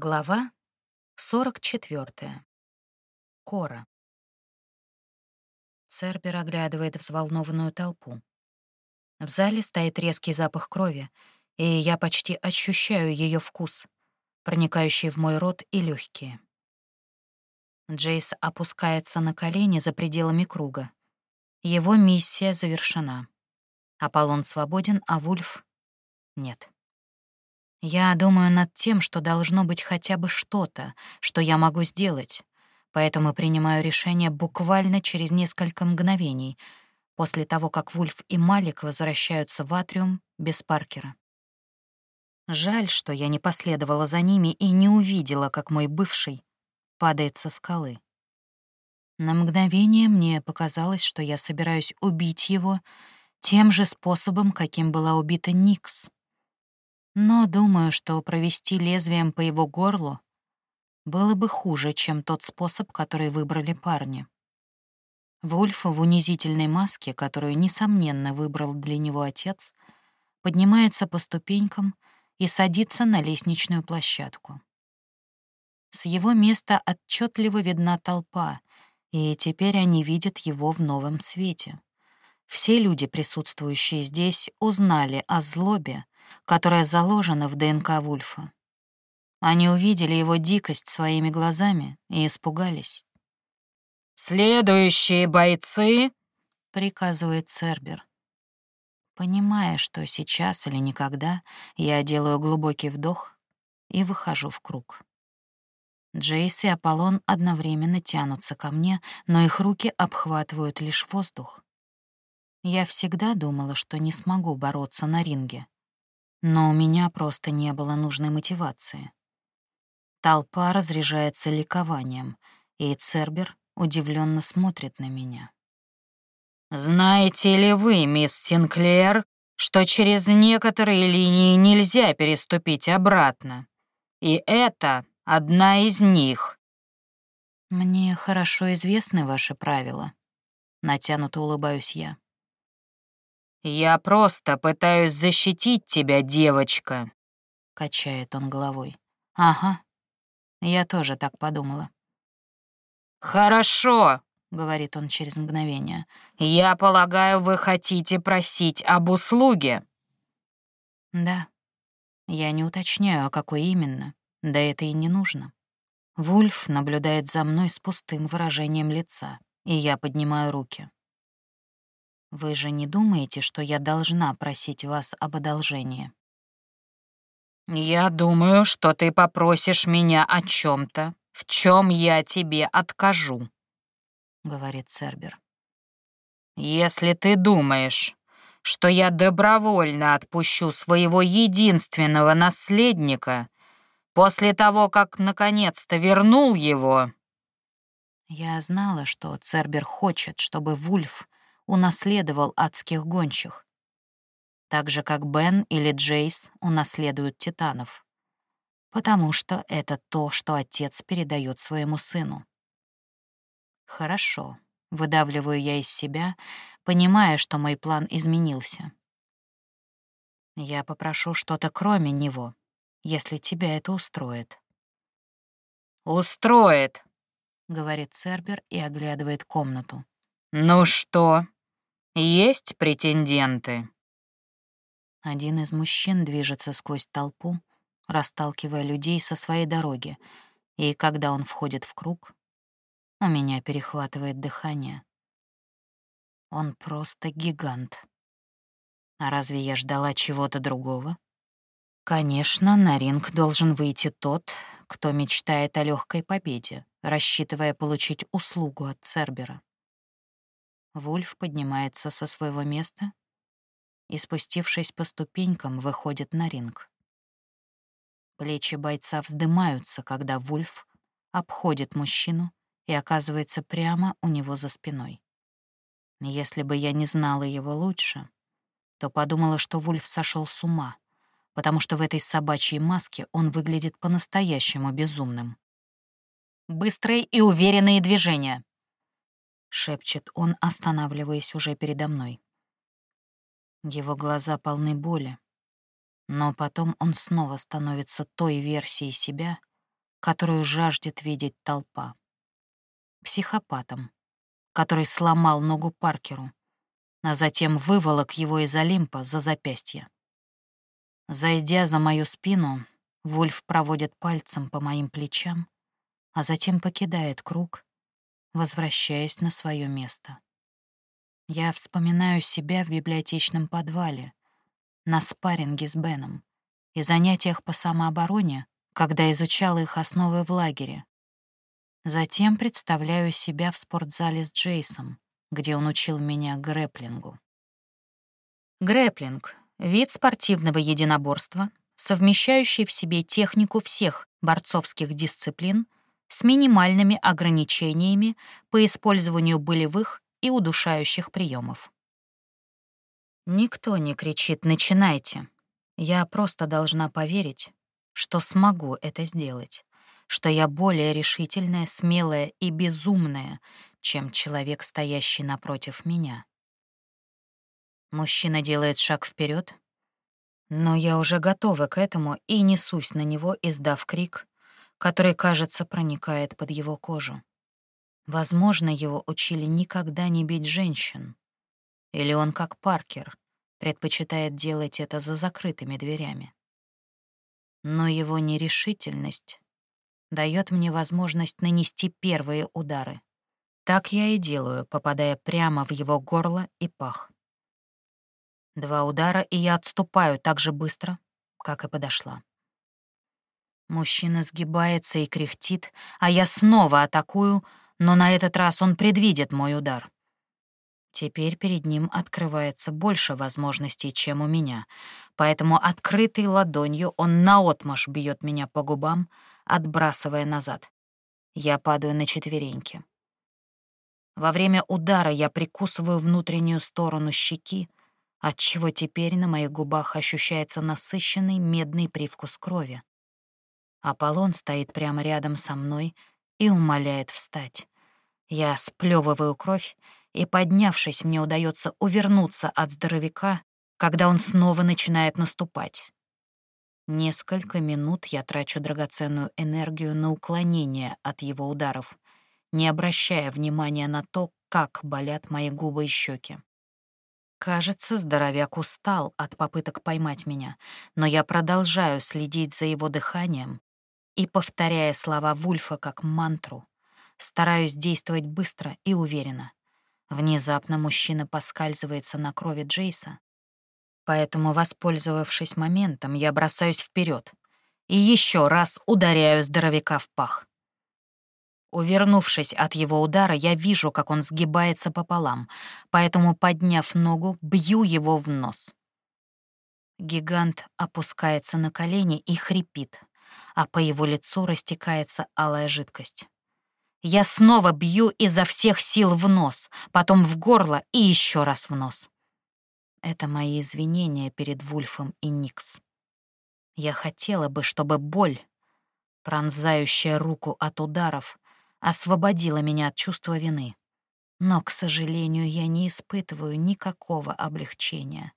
Глава 44. Кора. Цербер оглядывает взволнованную толпу. В зале стоит резкий запах крови, и я почти ощущаю ее вкус, проникающий в мой рот и легкие. Джейс опускается на колени за пределами круга. Его миссия завершена. Аполлон свободен, а Вульф — нет. Я думаю над тем, что должно быть хотя бы что-то, что я могу сделать, поэтому принимаю решение буквально через несколько мгновений после того, как Вульф и Малик возвращаются в Атриум без Паркера. Жаль, что я не последовала за ними и не увидела, как мой бывший падает со скалы. На мгновение мне показалось, что я собираюсь убить его тем же способом, каким была убита Никс — но думаю, что провести лезвием по его горлу было бы хуже, чем тот способ, который выбрали парни. Вульф в унизительной маске, которую, несомненно, выбрал для него отец, поднимается по ступенькам и садится на лестничную площадку. С его места отчетливо видна толпа, и теперь они видят его в новом свете. Все люди, присутствующие здесь, узнали о злобе, которая заложена в ДНК Вульфа. Они увидели его дикость своими глазами и испугались. «Следующие бойцы!» — приказывает Цербер. Понимая, что сейчас или никогда, я делаю глубокий вдох и выхожу в круг. Джейс и Аполлон одновременно тянутся ко мне, но их руки обхватывают лишь воздух. Я всегда думала, что не смогу бороться на ринге. Но у меня просто не было нужной мотивации. Толпа разряжается ликованием, и Цербер удивленно смотрит на меня. «Знаете ли вы, мисс Синклер, что через некоторые линии нельзя переступить обратно? И это одна из них». «Мне хорошо известны ваши правила», — натянуто улыбаюсь я. «Я просто пытаюсь защитить тебя, девочка», — качает он головой. «Ага, я тоже так подумала». «Хорошо», — говорит он через мгновение. «Я полагаю, вы хотите просить об услуге?» «Да. Я не уточняю, о какой именно. Да это и не нужно». Вульф наблюдает за мной с пустым выражением лица, и я поднимаю руки. Вы же не думаете, что я должна просить вас об одолжении? Я думаю, что ты попросишь меня о чем то в чем я тебе откажу, говорит Цербер. Если ты думаешь, что я добровольно отпущу своего единственного наследника после того, как наконец-то вернул его... Я знала, что Цербер хочет, чтобы Вульф унаследовал адских гончих. Так же, как Бен или Джейс унаследуют титанов. Потому что это то, что отец передает своему сыну. Хорошо, выдавливаю я из себя, понимая, что мой план изменился. Я попрошу что-то кроме него, если тебя это устроит. «Устроит», — говорит Цербер и оглядывает комнату. «Ну что, есть претенденты?» Один из мужчин движется сквозь толпу, расталкивая людей со своей дороги, и когда он входит в круг, у меня перехватывает дыхание. Он просто гигант. А разве я ждала чего-то другого? Конечно, на ринг должен выйти тот, кто мечтает о легкой победе, рассчитывая получить услугу от Цербера. Вульф поднимается со своего места и, спустившись по ступенькам, выходит на ринг. Плечи бойца вздымаются, когда Вульф обходит мужчину и оказывается прямо у него за спиной. Если бы я не знала его лучше, то подумала, что Вульф сошел с ума, потому что в этой собачьей маске он выглядит по-настоящему безумным. Быстрые и уверенные движения. — шепчет он, останавливаясь уже передо мной. Его глаза полны боли, но потом он снова становится той версией себя, которую жаждет видеть толпа. Психопатом, который сломал ногу Паркеру, а затем выволок его из Олимпа за запястье. Зайдя за мою спину, Вульф проводит пальцем по моим плечам, а затем покидает круг, возвращаясь на свое место. Я вспоминаю себя в библиотечном подвале, на спарринге с Беном и занятиях по самообороне, когда изучала их основы в лагере. Затем представляю себя в спортзале с Джейсом, где он учил меня грэплингу. Грэплинг — вид спортивного единоборства, совмещающий в себе технику всех борцовских дисциплин с минимальными ограничениями по использованию болевых и удушающих приемов. Никто не кричит «начинайте». Я просто должна поверить, что смогу это сделать, что я более решительная, смелая и безумная, чем человек, стоящий напротив меня. Мужчина делает шаг вперед, но я уже готова к этому и несусь на него, издав крик, который, кажется, проникает под его кожу. Возможно, его учили никогда не бить женщин. Или он, как Паркер, предпочитает делать это за закрытыми дверями. Но его нерешительность дает мне возможность нанести первые удары. Так я и делаю, попадая прямо в его горло и пах. Два удара, и я отступаю так же быстро, как и подошла. Мужчина сгибается и кряхтит, а я снова атакую, но на этот раз он предвидит мой удар. Теперь перед ним открывается больше возможностей, чем у меня, поэтому открытой ладонью он наотмашь бьет меня по губам, отбрасывая назад. Я падаю на четвереньки. Во время удара я прикусываю внутреннюю сторону щеки, отчего теперь на моих губах ощущается насыщенный медный привкус крови. Аполлон стоит прямо рядом со мной и умоляет встать. Я сплёвываю кровь, и, поднявшись, мне удается увернуться от здоровяка, когда он снова начинает наступать. Несколько минут я трачу драгоценную энергию на уклонение от его ударов, не обращая внимания на то, как болят мои губы и щеки. Кажется, здоровяк устал от попыток поймать меня, но я продолжаю следить за его дыханием и, повторяя слова Вульфа как мантру, стараюсь действовать быстро и уверенно. Внезапно мужчина поскальзывается на крови Джейса, поэтому, воспользовавшись моментом, я бросаюсь вперед и еще раз ударяю здоровяка в пах. Увернувшись от его удара, я вижу, как он сгибается пополам, поэтому, подняв ногу, бью его в нос. Гигант опускается на колени и хрипит, а по его лицу растекается алая жидкость. Я снова бью изо всех сил в нос, потом в горло и еще раз в нос. Это мои извинения перед Вульфом и Никс. Я хотела бы, чтобы боль, пронзающая руку от ударов, освободила меня от чувства вины. Но, к сожалению, я не испытываю никакого облегчения.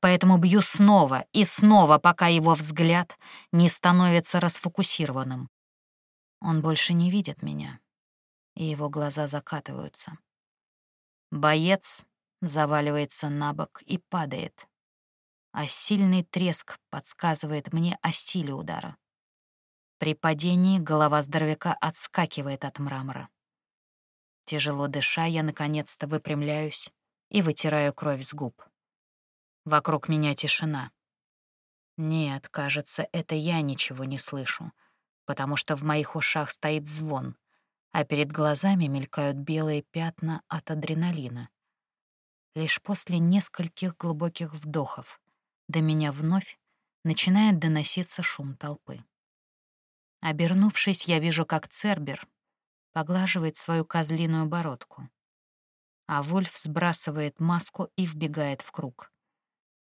Поэтому бью снова и снова, пока его взгляд не становится расфокусированным. Он больше не видит меня и его глаза закатываются. Боец заваливается на бок и падает, а сильный треск подсказывает мне о силе удара. При падении голова здоровяка отскакивает от мрамора. Тяжело дыша, я наконец-то выпрямляюсь и вытираю кровь с губ. Вокруг меня тишина. Нет, кажется, это я ничего не слышу, потому что в моих ушах стоит звон, а перед глазами мелькают белые пятна от адреналина. Лишь после нескольких глубоких вдохов до меня вновь начинает доноситься шум толпы. Обернувшись, я вижу, как Цербер поглаживает свою козлиную бородку, а Вульф сбрасывает маску и вбегает в круг.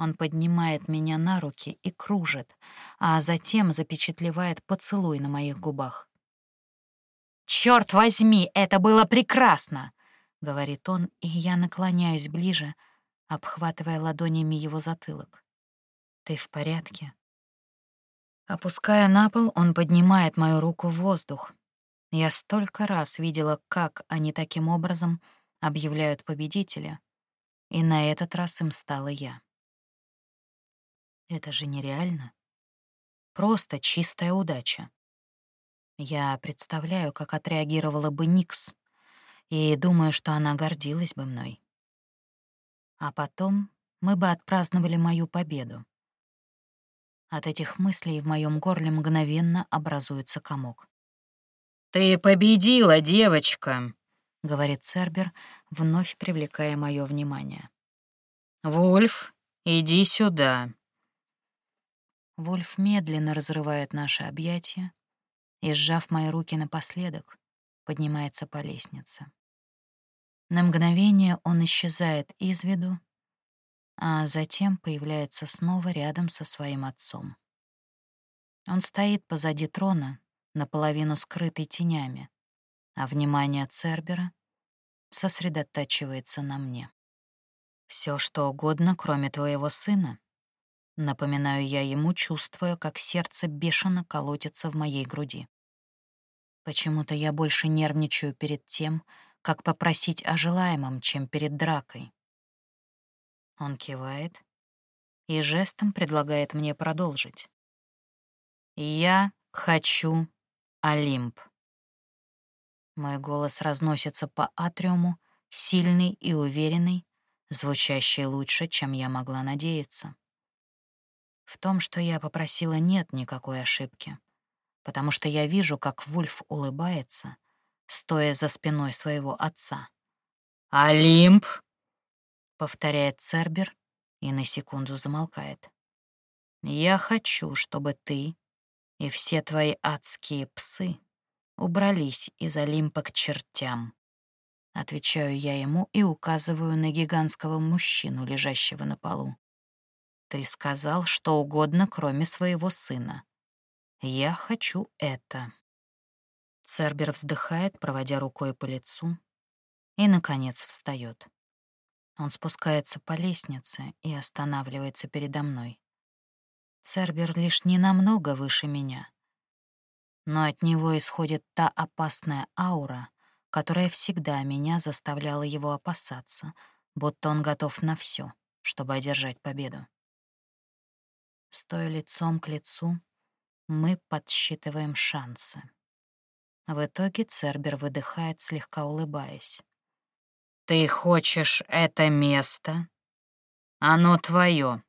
Он поднимает меня на руки и кружит, а затем запечатлевает поцелуй на моих губах. «Черт возьми, это было прекрасно!» — говорит он, и я наклоняюсь ближе, обхватывая ладонями его затылок. «Ты в порядке?» Опуская на пол, он поднимает мою руку в воздух. Я столько раз видела, как они таким образом объявляют победителя, и на этот раз им стала я. Это же нереально. Просто чистая удача. Я представляю, как отреагировала бы Никс, и думаю, что она гордилась бы мной. А потом мы бы отпраздновали мою победу. От этих мыслей в моем горле мгновенно образуется комок. «Ты победила, девочка!» — говорит Цербер, вновь привлекая мое внимание. «Вульф, иди сюда!» Вульф медленно разрывает наши объятия и, сжав мои руки напоследок, поднимается по лестнице. На мгновение он исчезает из виду, а затем появляется снова рядом со своим отцом. Он стоит позади трона, наполовину скрытый тенями, а внимание Цербера сосредотачивается на мне. Все, что угодно, кроме твоего сына. Напоминаю я ему, чувствуя, как сердце бешено колотится в моей груди. Почему-то я больше нервничаю перед тем, как попросить о желаемом, чем перед дракой. Он кивает и жестом предлагает мне продолжить. «Я хочу Олимп». Мой голос разносится по атриуму, сильный и уверенный, звучащий лучше, чем я могла надеяться. В том, что я попросила, нет никакой ошибки, потому что я вижу, как Вульф улыбается, стоя за спиной своего отца. «Олимп!» повторяет Цербер и на секунду замолкает. Я хочу, чтобы ты и все твои адские псы убрались из Олимпа к чертям. Отвечаю я ему и указываю на гигантского мужчину, лежащего на полу. Ты сказал что угодно, кроме своего сына. Я хочу это. Цербер вздыхает, проводя рукой по лицу, и, наконец, встает. Он спускается по лестнице и останавливается передо мной. Цербер лишь ненамного выше меня. Но от него исходит та опасная аура, которая всегда меня заставляла его опасаться, будто он готов на все, чтобы одержать победу. Стоя лицом к лицу, мы подсчитываем шансы. В итоге Цербер выдыхает, слегка улыбаясь. Ты хочешь это место? Оно твое.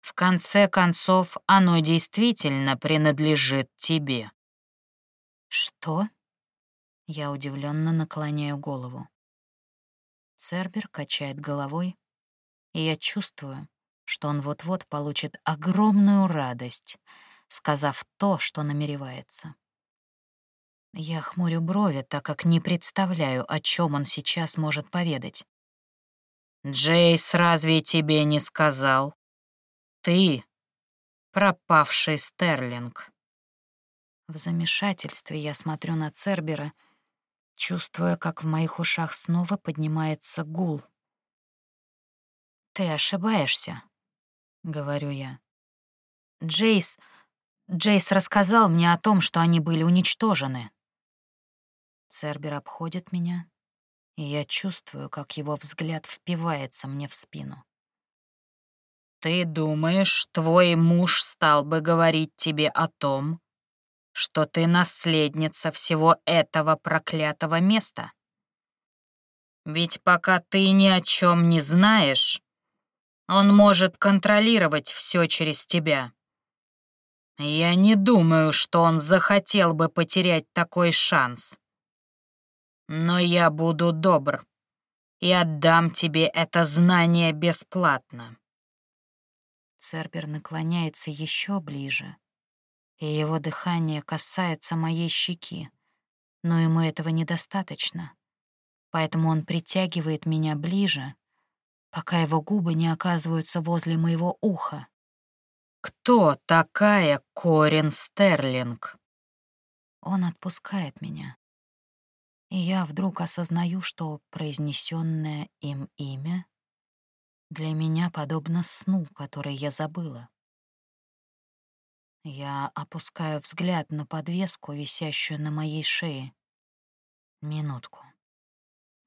В конце концов, оно действительно принадлежит тебе. Что? Я удивленно наклоняю голову. Цербер качает головой, и я чувствую, что он вот-вот получит огромную радость, сказав то, что намеревается. Я хмурю брови, так как не представляю, о чем он сейчас может поведать. «Джейс разве тебе не сказал? Ты — пропавший Стерлинг». В замешательстве я смотрю на Цербера, чувствуя, как в моих ушах снова поднимается гул. «Ты ошибаешься», — говорю я. «Джейс... Джейс рассказал мне о том, что они были уничтожены». Цербер обходит меня, и я чувствую, как его взгляд впивается мне в спину. «Ты думаешь, твой муж стал бы говорить тебе о том, что ты наследница всего этого проклятого места? Ведь пока ты ни о чем не знаешь, он может контролировать все через тебя. Я не думаю, что он захотел бы потерять такой шанс. Но я буду добр и отдам тебе это знание бесплатно. Цербер наклоняется еще ближе, и его дыхание касается моей щеки, но ему этого недостаточно, поэтому он притягивает меня ближе, пока его губы не оказываются возле моего уха. «Кто такая Корин Стерлинг?» Он отпускает меня и я вдруг осознаю, что произнесенное им имя для меня подобно сну, который я забыла. Я опускаю взгляд на подвеску, висящую на моей шее. Минутку.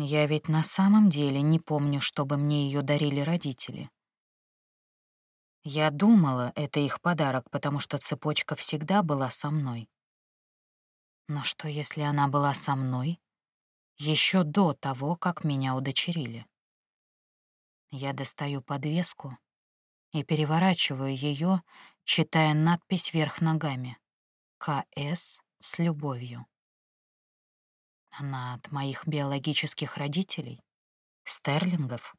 Я ведь на самом деле не помню, чтобы мне ее дарили родители. Я думала, это их подарок, потому что цепочка всегда была со мной. Но что, если она была со мной еще до того, как меня удочерили? Я достаю подвеску и переворачиваю ее, читая надпись вверх ногами. «КС с любовью». Она от моих биологических родителей, стерлингов,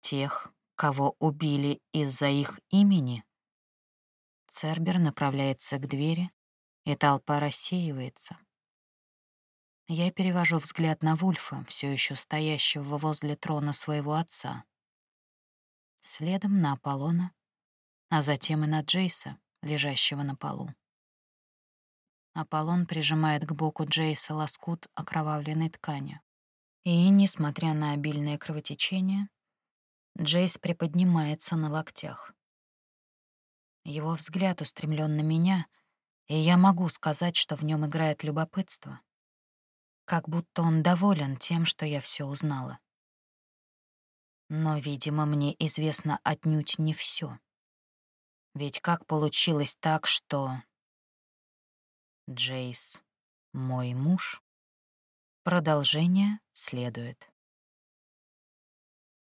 тех, кого убили из-за их имени. Цербер направляется к двери, и толпа рассеивается. Я перевожу взгляд на Вульфа, все еще стоящего возле трона своего отца. Следом на Аполлона, а затем и на Джейса, лежащего на полу. Аполлон прижимает к боку Джейса лоскут окровавленной ткани. И, несмотря на обильное кровотечение, Джейс приподнимается на локтях. Его взгляд устремлен на меня, и я могу сказать, что в нем играет любопытство. Как будто он доволен тем, что я все узнала. Но, видимо, мне известно отнюдь не все. Ведь как получилось так, что... Джейс, мой муж? Продолжение следует.